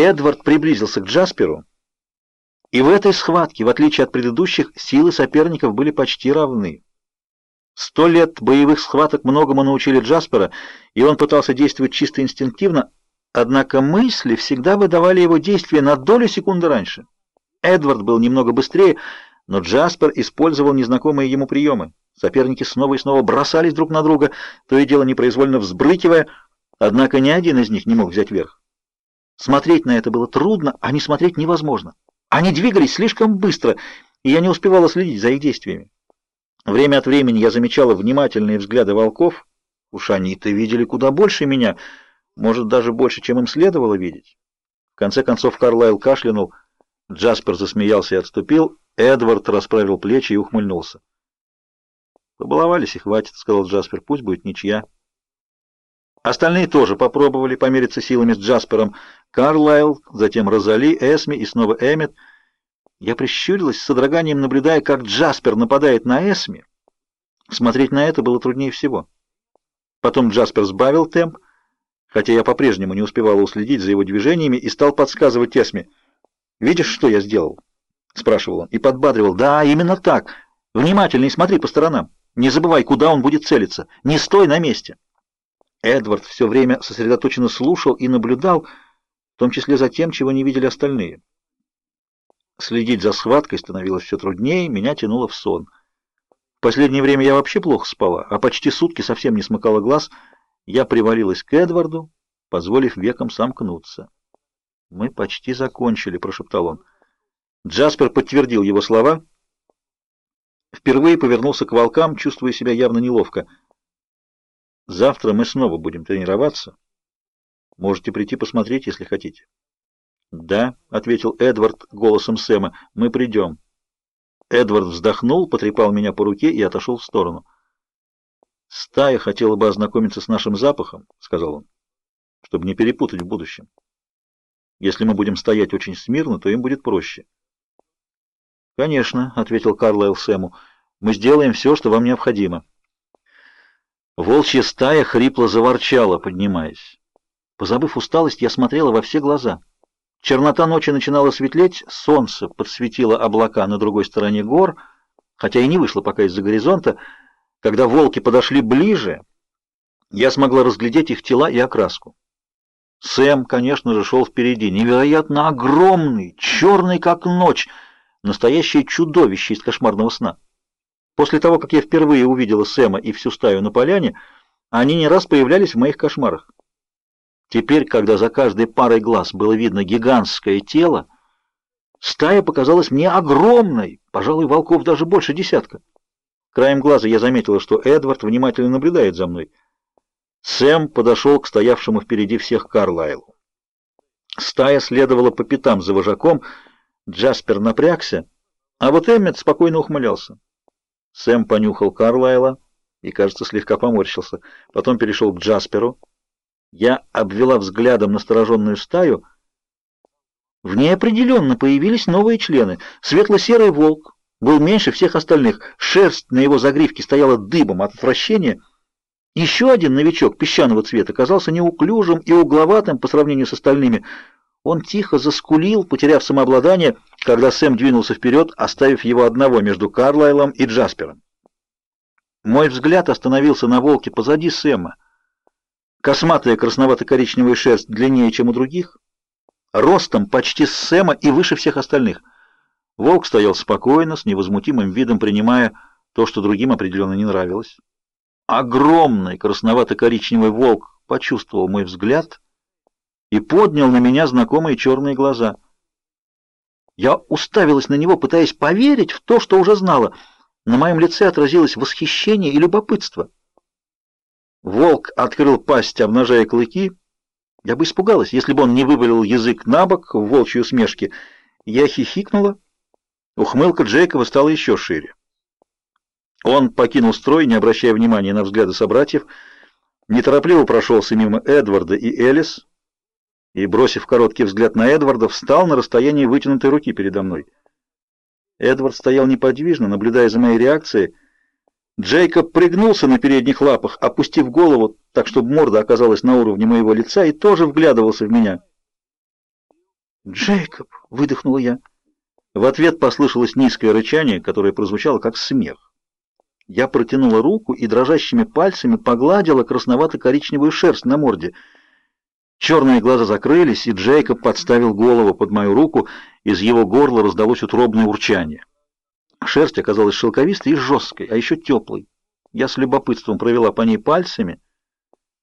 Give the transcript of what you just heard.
Эдвард приблизился к Джасперу, и в этой схватке, в отличие от предыдущих, силы соперников были почти равны. Сто лет боевых схваток многому научили Джаспера, и он пытался действовать чисто инстинктивно, однако мысли всегда выдавали его действия на долю секунды раньше. Эдвард был немного быстрее, но Джаспер использовал незнакомые ему приемы. Соперники снова и снова бросались друг на друга, то и дело непроизвольно взбрыкивая, однако ни один из них не мог взять верх. Смотреть на это было трудно, а не смотреть невозможно. Они двигались слишком быстро, и я не успевала следить за их действиями. Время от времени я замечала внимательные взгляды волков. Уж они-то видели куда больше меня, может, даже больше, чем им следовало видеть. В конце концов Карлайл кашлянул, Джаспер засмеялся и отступил, Эдвард расправил плечи и ухмыльнулся. «Побаловались и хватит», — сказал Джаспер, — «пусть будет ничья». Остальные тоже попробовали помериться силами с Джаспером. Карлайл, затем Розали, Эсми и снова Эммет. Я прищурилась, с содроганием наблюдая, как Джаспер нападает на Эсми. Смотреть на это было труднее всего. Потом Джаспер сбавил темп, хотя я по-прежнему не успевала уследить за его движениями и стал подсказывать Эсми. «Видишь, что я сделал?» — спрашивал он. И подбадривал. «Да, именно так. Внимательней смотри по сторонам. Не забывай, куда он будет целиться. Не стой на месте». Эдвард все время сосредоточенно слушал и наблюдал, том числе за тем, чего не видели остальные. Следить за схваткой становилось все труднее, меня тянуло в сон. В последнее время я вообще плохо спала, а почти сутки совсем не смыкала глаз. Я привалилась к Эдварду, позволив векам сомкнуться. «Мы почти закончили», — прошептал он. Джаспер подтвердил его слова. Впервые повернулся к волкам, чувствуя себя явно неловко — Завтра мы снова будем тренироваться. Можете прийти посмотреть, если хотите. Да, ответил Эдвард голосом Сэма. Мы придем. Эдвард вздохнул, потрепал меня по руке и отошел в сторону. Стая хотела бы ознакомиться с нашим запахом, сказал он, чтобы не перепутать в будущем. Если мы будем стоять очень смирно, то им будет проще. Конечно, ответил Карлайл Сэму. Мы сделаем все, что вам необходимо. Волчья стая хрипло заворчала, поднимаясь. Позабыв усталость, я смотрела во все глаза. Чернота ночи начинала светлеть, солнце подсветило облака на другой стороне гор, хотя и не вышло пока из-за горизонта. Когда волки подошли ближе, я смогла разглядеть их тела и окраску. Сэм, конечно же, шел впереди, невероятно огромный, черный как ночь, настоящее чудовище из кошмарного сна. После того, как я впервые увидела Сэма и всю стаю на поляне, они не раз появлялись в моих кошмарах. Теперь, когда за каждой парой глаз было видно гигантское тело, стая показалась мне огромной, пожалуй, волков даже больше десятка. Краем глаза я заметила, что Эдвард внимательно наблюдает за мной. Сэм подошел к стоявшему впереди всех Карлайлу. Стая следовала по пятам за вожаком, Джаспер напрягся, а вот Эммет спокойно ухмылялся. Сэм понюхал Карлайла и, кажется, слегка поморщился. Потом перешел к Джасперу. Я обвела взглядом настороженную стаю. В ней определенно появились новые члены. Светло-серый волк был меньше всех остальных. Шерсть на его загривке стояла дыбом от отвращения. Еще один новичок песчаного цвета казался неуклюжим и угловатым по сравнению с остальными. Он тихо заскулил, потеряв самообладание, когда Сэм двинулся вперед, оставив его одного между Карлайлом и Джаспером. Мой взгляд остановился на волке позади Сэма. Косматая красновато-коричневая шерсть длиннее, чем у других, ростом почти с Сэма и выше всех остальных. Волк стоял спокойно, с невозмутимым видом принимая то, что другим определенно не нравилось. Огромный красновато-коричневый волк почувствовал мой взгляд и поднял на меня знакомые черные глаза. Я уставилась на него, пытаясь поверить в то, что уже знала. На моем лице отразилось восхищение и любопытство. Волк открыл пасть, обнажая клыки. Я бы испугалась, если бы он не вывалил язык на бок в волчью смешке. Я хихикнула. Ухмылка Джейкова стала еще шире. Он покинул строй, не обращая внимания на взгляды собратьев, неторопливо прошелся мимо Эдварда и Элис, и, бросив короткий взгляд на Эдварда, встал на расстоянии вытянутой руки передо мной. Эдвард стоял неподвижно, наблюдая за моей реакцией. Джейкоб пригнулся на передних лапах, опустив голову так, чтобы морда оказалась на уровне моего лица, и тоже вглядывался в меня. «Джейкоб!» — выдохнула я. В ответ послышалось низкое рычание, которое прозвучало как смех. Я протянула руку и дрожащими пальцами погладила красновато-коричневую шерсть на морде. Черные глаза закрылись, и Джейкоб подставил голову под мою руку, из его горла раздалось утробное урчание. Шерсть оказалась шелковистой и жесткой, а еще теплой. Я с любопытством провела по ней пальцами —